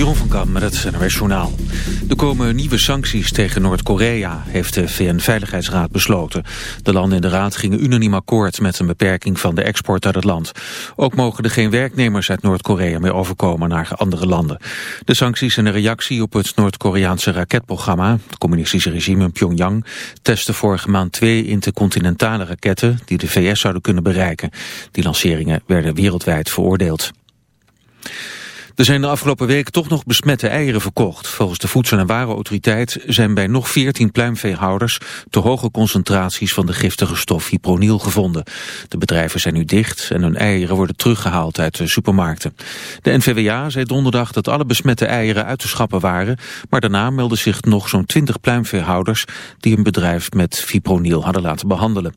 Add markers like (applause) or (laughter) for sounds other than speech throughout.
Jeroen van Kam met het NRS Journaal. Er komen nieuwe sancties tegen Noord-Korea, heeft de VN-veiligheidsraad besloten. De landen in de raad gingen unaniem akkoord met een beperking van de export uit het land. Ook mogen er geen werknemers uit Noord-Korea meer overkomen naar andere landen. De sancties zijn een reactie op het Noord-Koreaanse raketprogramma. Het communistische regime in Pyongyang testte vorige maand twee intercontinentale raketten die de VS zouden kunnen bereiken. Die lanceringen werden wereldwijd veroordeeld. Er zijn de afgelopen week toch nog besmette eieren verkocht. Volgens de Voedsel- en Warenautoriteit zijn bij nog 14 pluimveehouders te hoge concentraties van de giftige stof hyproniel gevonden. De bedrijven zijn nu dicht en hun eieren worden teruggehaald uit de supermarkten. De NVWA zei donderdag dat alle besmette eieren uit te schappen waren, maar daarna meldden zich nog zo'n 20 pluimveehouders die een bedrijf met fipronil hadden laten behandelen.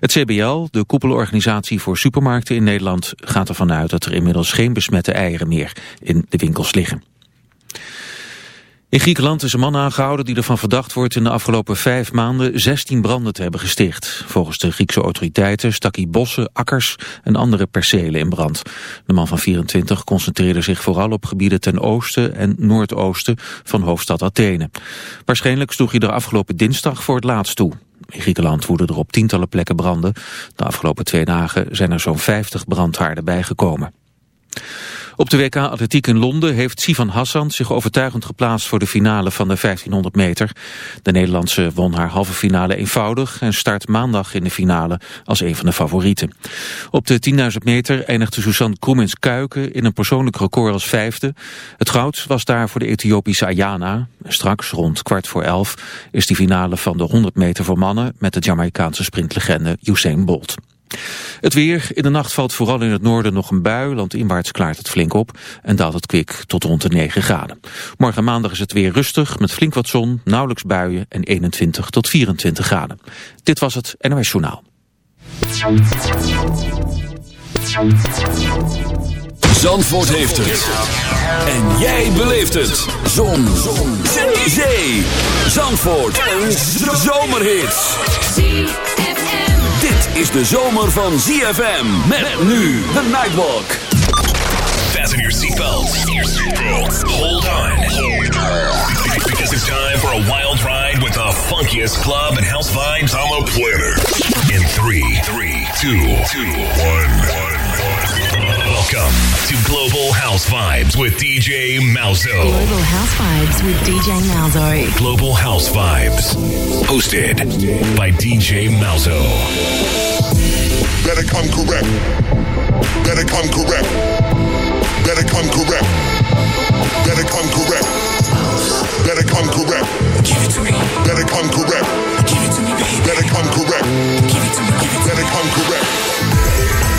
Het CBL, de koepelorganisatie voor supermarkten in Nederland, gaat ervan uit dat er inmiddels geen besmette eieren meer in de winkels liggen. In Griekenland is een man aangehouden die ervan verdacht wordt in de afgelopen vijf maanden 16 branden te hebben gesticht. Volgens de Griekse autoriteiten stak hij bossen, akkers en andere percelen in brand. De man van 24 concentreerde zich vooral op gebieden ten oosten en noordoosten van hoofdstad Athene. Waarschijnlijk sloeg hij er afgelopen dinsdag voor het laatst toe. In Griekenland woeden er op tientallen plekken branden. De afgelopen twee dagen zijn er zo'n 50 brandhaarden bijgekomen. Op de WK Atletiek in Londen heeft Sivan Hassan zich overtuigend geplaatst voor de finale van de 1500 meter. De Nederlandse won haar halve finale eenvoudig en start maandag in de finale als een van de favorieten. Op de 10.000 meter eindigde Suzanne Kroemens Kuiken in een persoonlijk record als vijfde. Het goud was daar voor de Ethiopische Ayana. Straks rond kwart voor elf is die finale van de 100 meter voor mannen met de Jamaicaanse sprintlegende Usain Bolt. Het weer. In de nacht valt vooral in het noorden nog een bui. Landinwaarts klaart het flink op en daalt het kwik tot rond de 9 graden. Morgen maandag is het weer rustig met flink wat zon, nauwelijks buien en 21 tot 24 graden. Dit was het NOS Journaal. Zandvoort heeft het. En jij beleeft het. Zon. zon. Zee. Zandvoort. Een zomerhit Dit is de zomer van ZFM. Met nu de Nightwalk. Fasten your seatbelts. Hold on. Because it's time for a wild ride with the funkiest club and house vibes on the planet. In 3, 3, 2, 2, 1, 1. Welcome to Global House Vibes with DJ Malzo. Global House Vibes with DJ Malzo. Global House Vibes. Hosted by DJ Malzo. Better come correct. Better come correct. Better come correct. Better come correct. Better come correct. Give it to me. Better come correct. Give it to me, baby. Better come correct. Give it to me. Give it to Better me. come correct.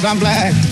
because I'm black.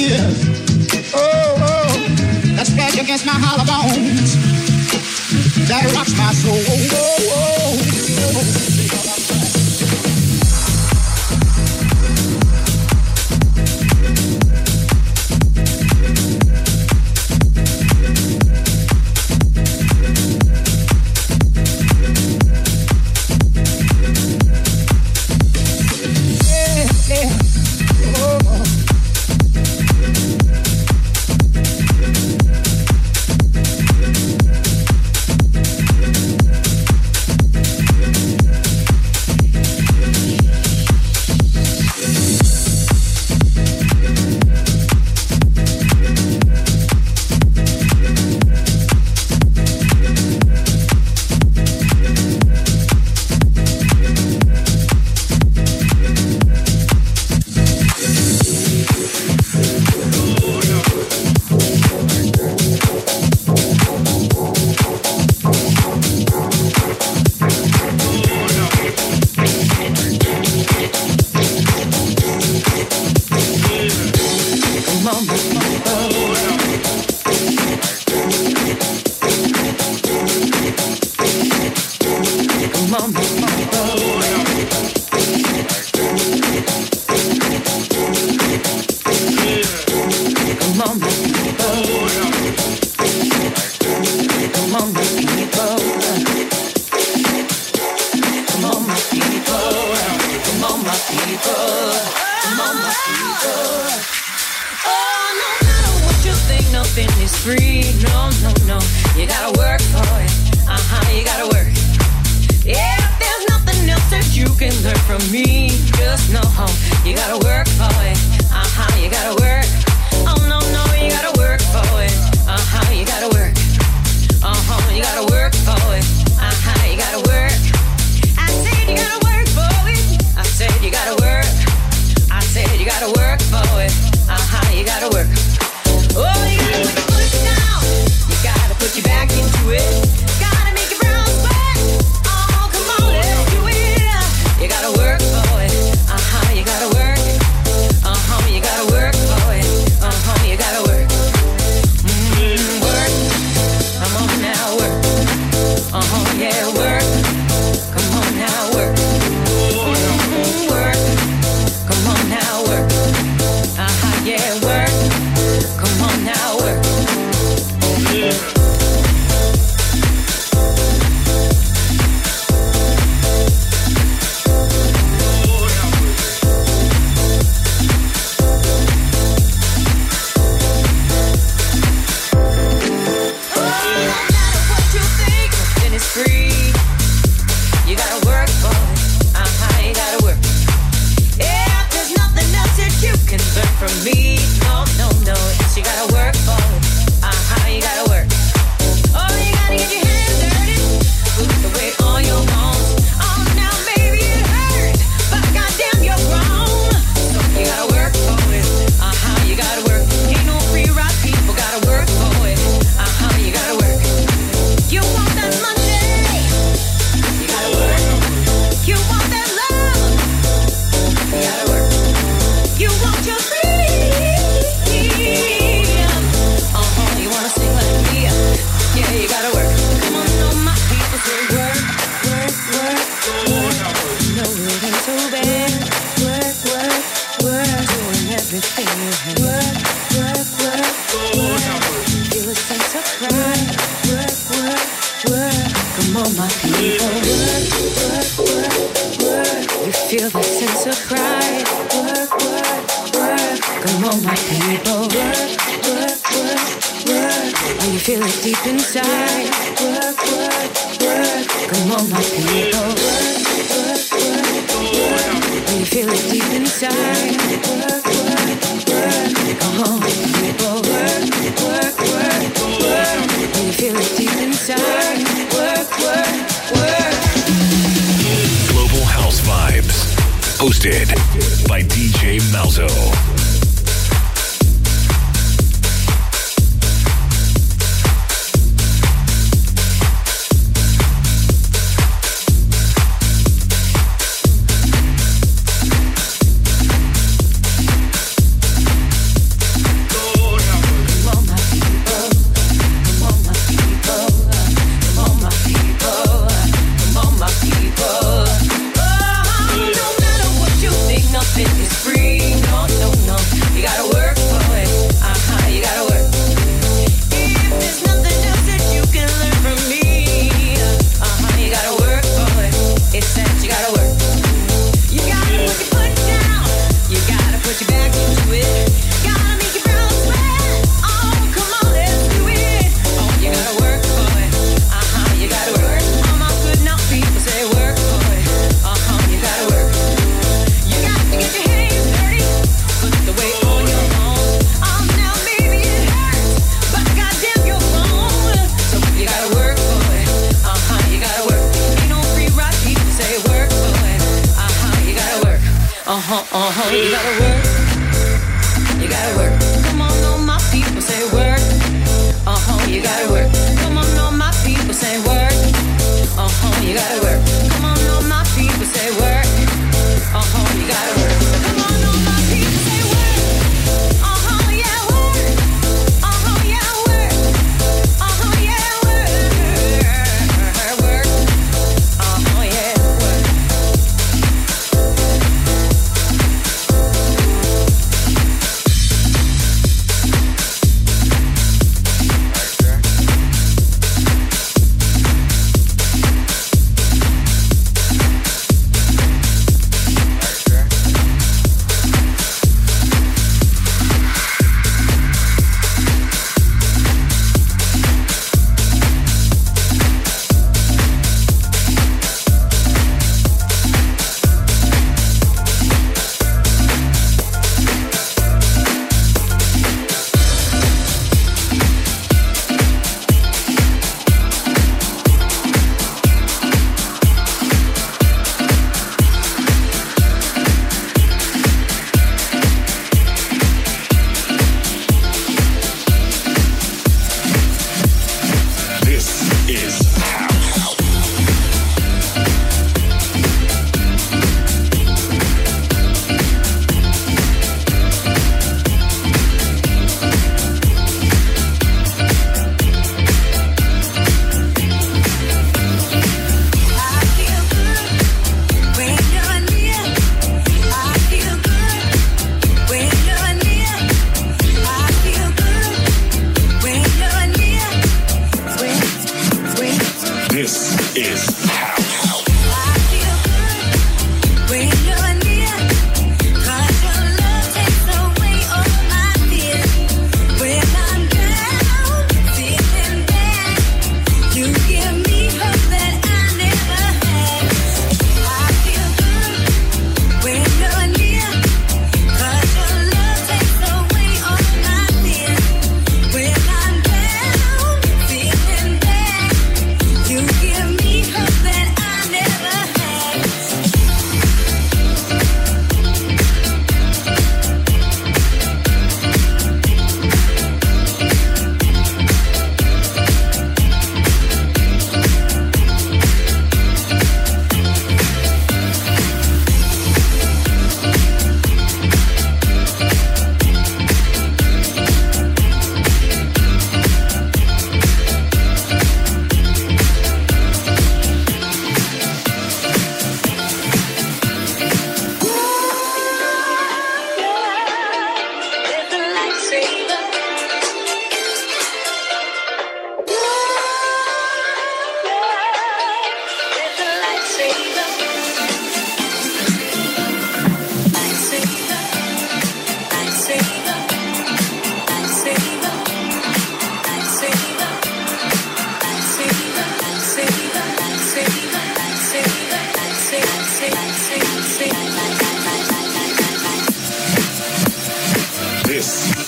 (laughs) Oh, oh, that splash against my hollow bones. That rocks my soul. Oh, oh, oh.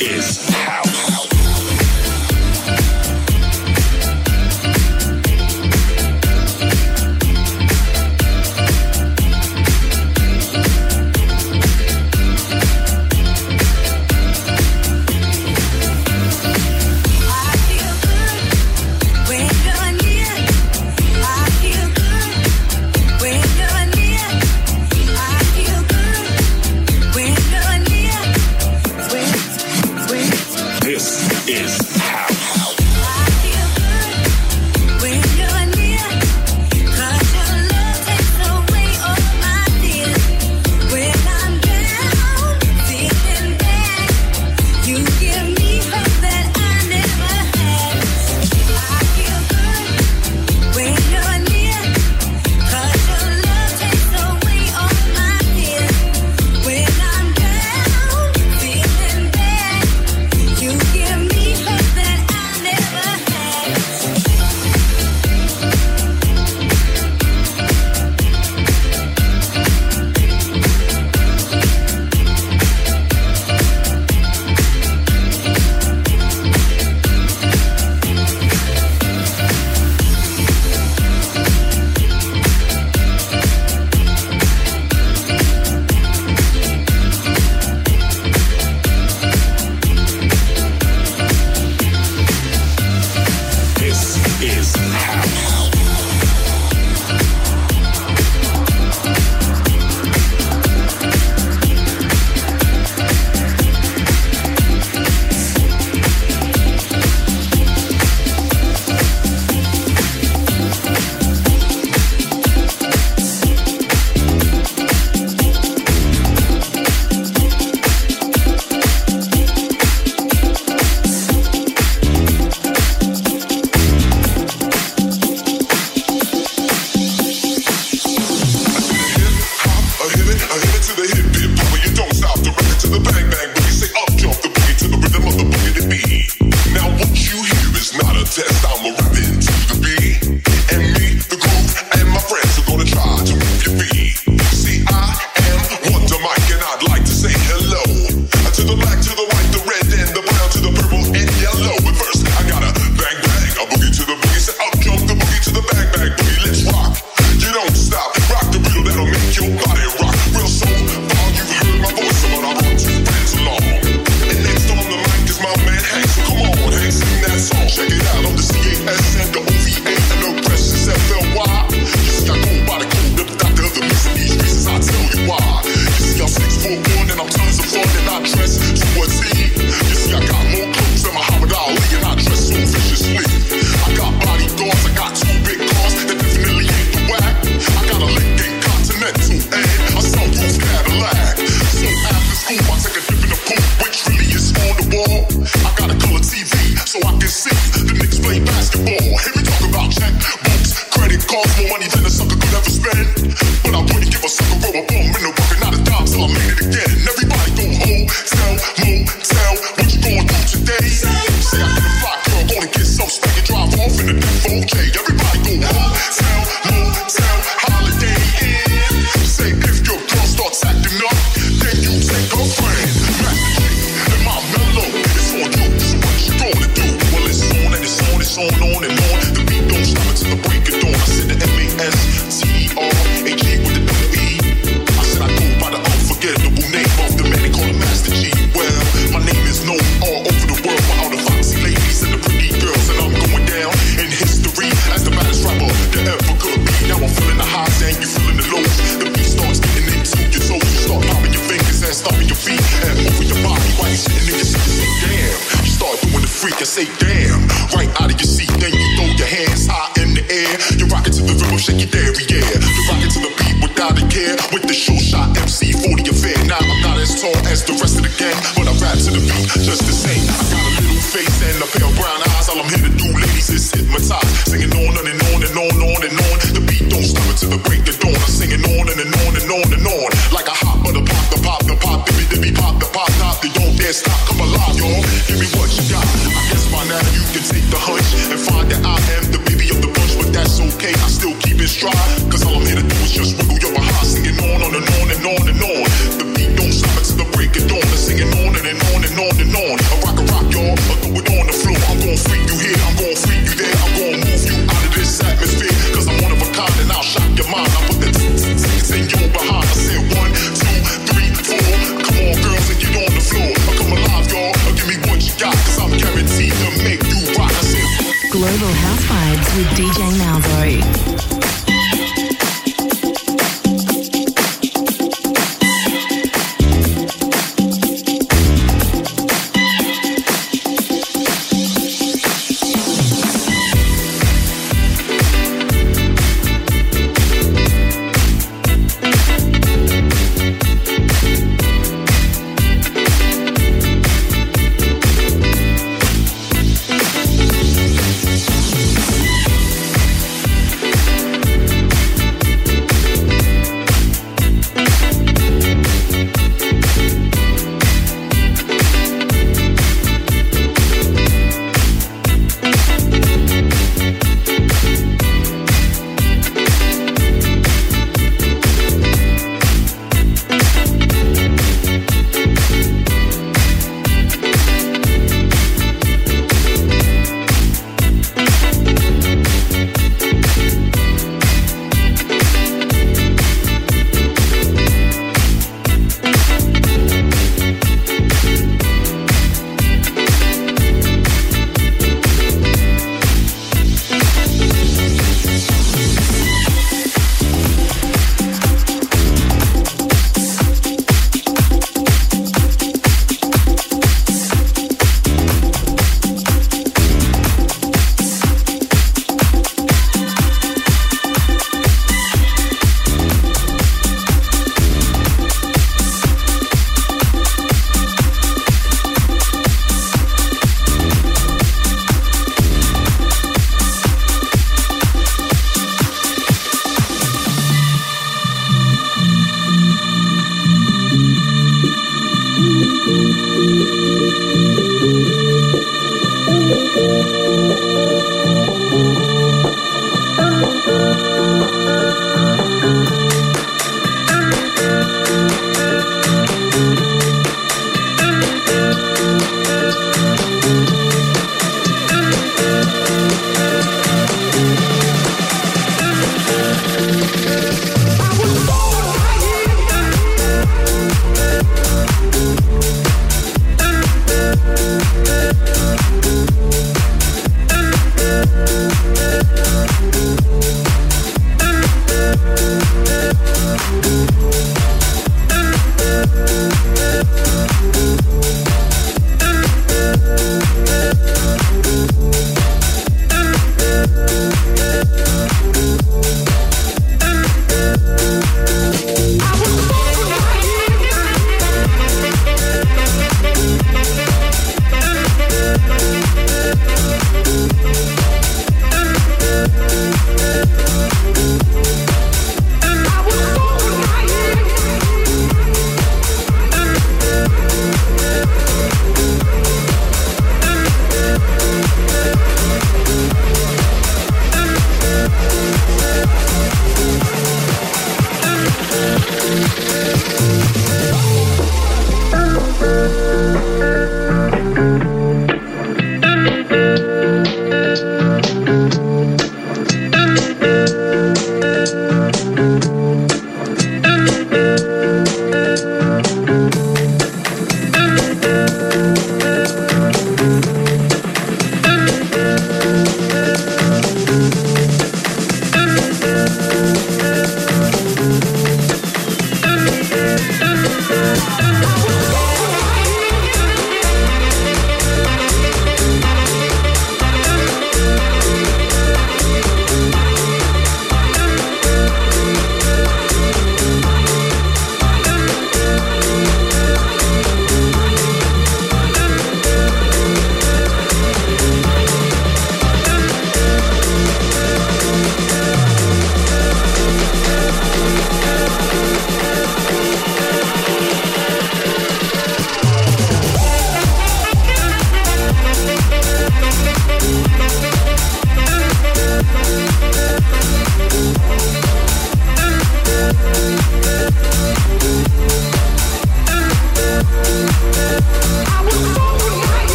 is power.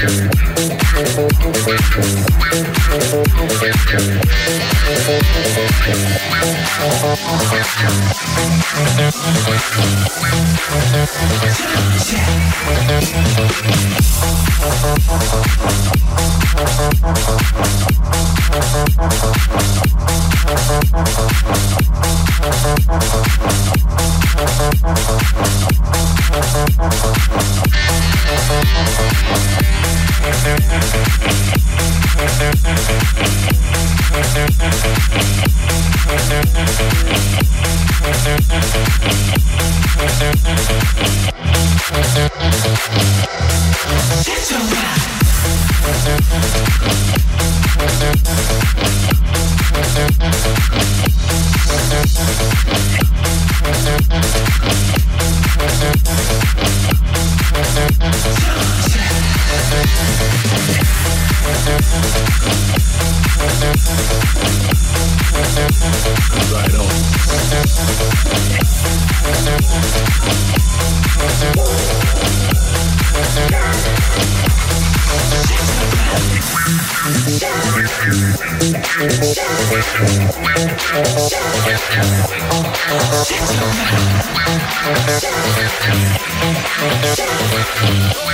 Thank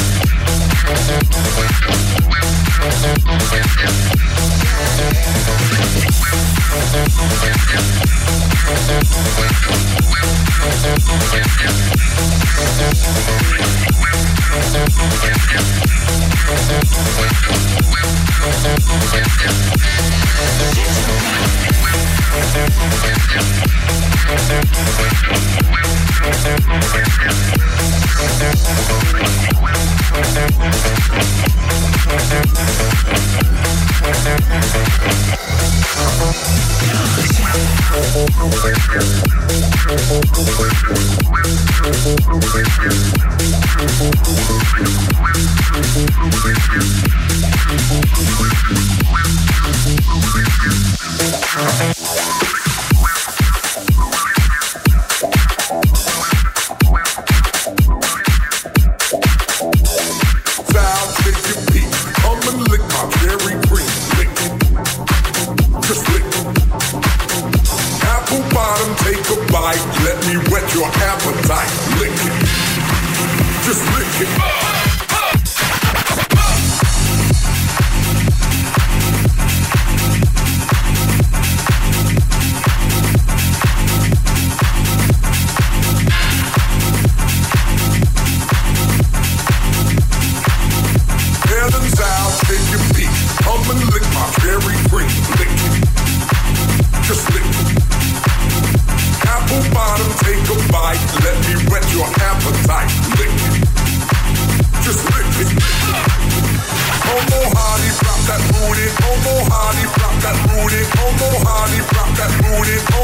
Yeah.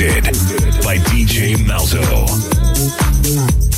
Hosted by DJ Malzo.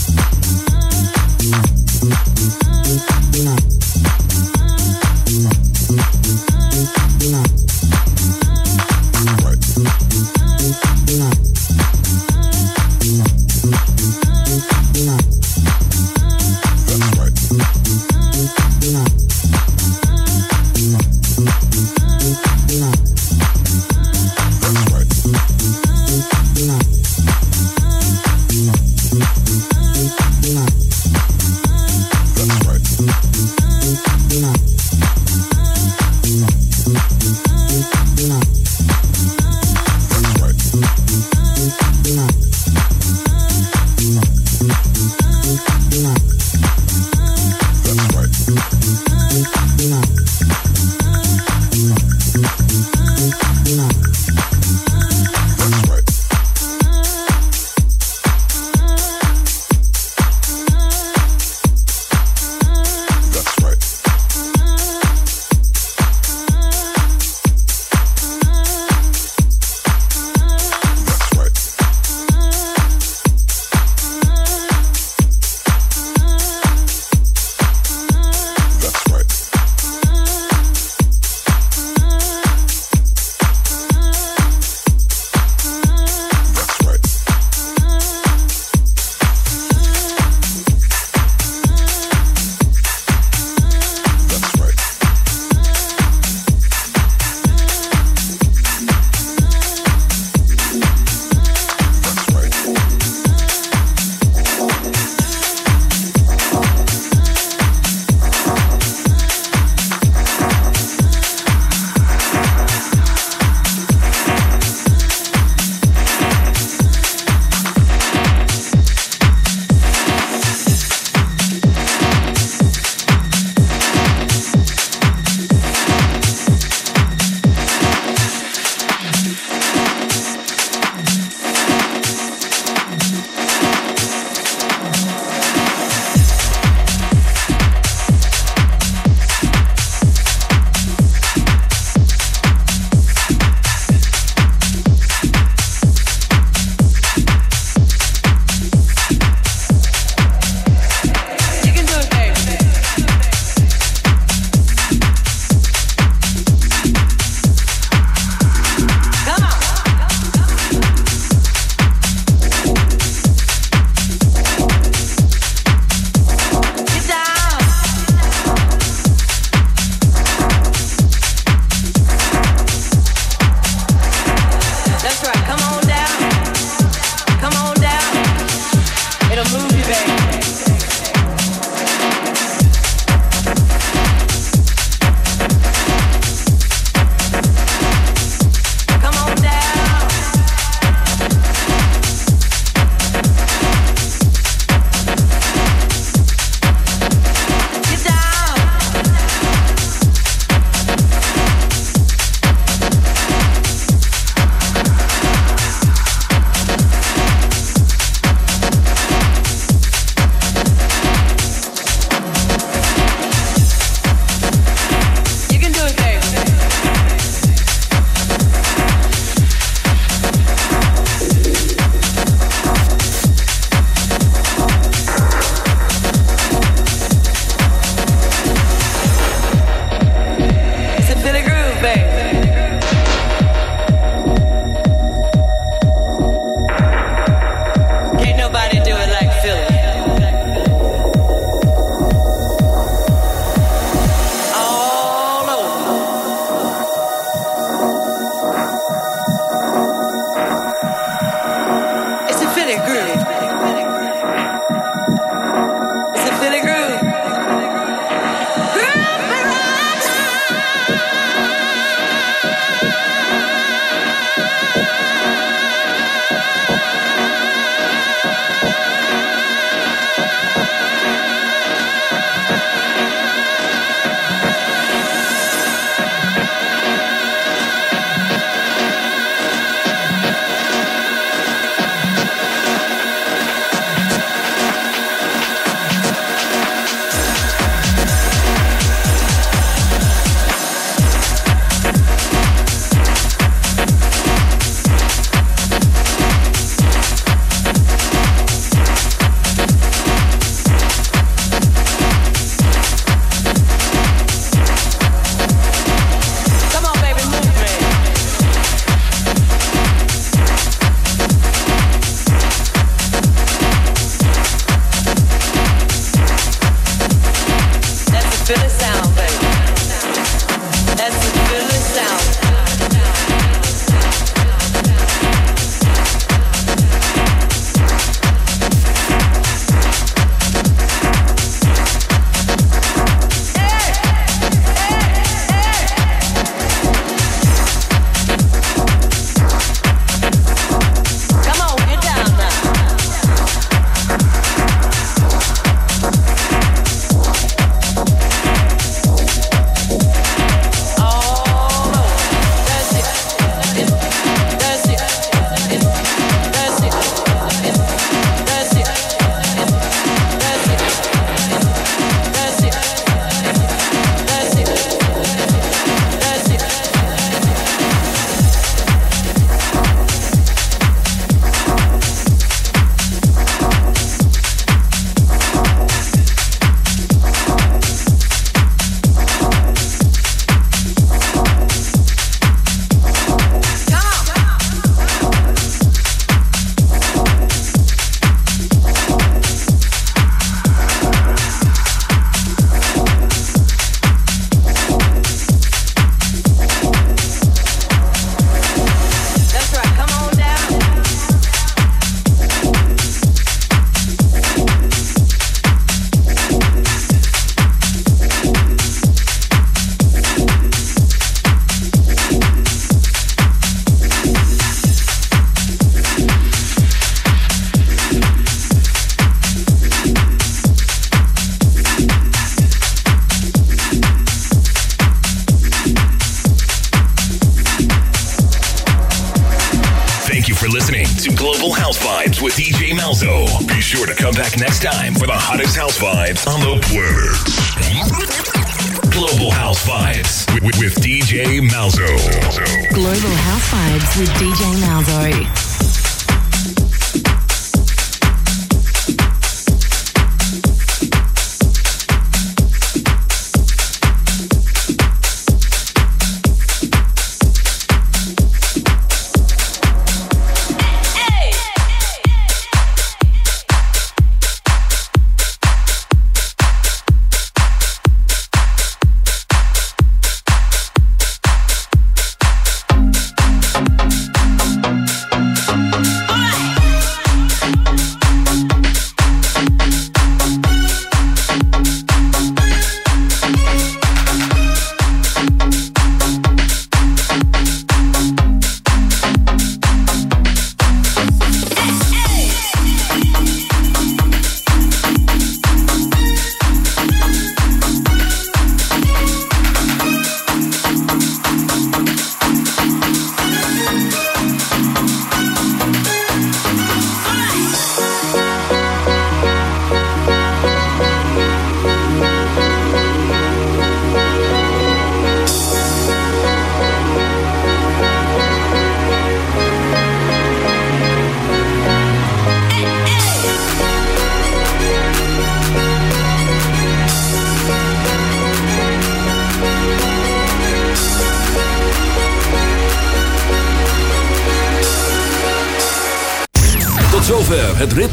House Vibes with, with DJ Malzo. Global House Vibes with DJ Malzo.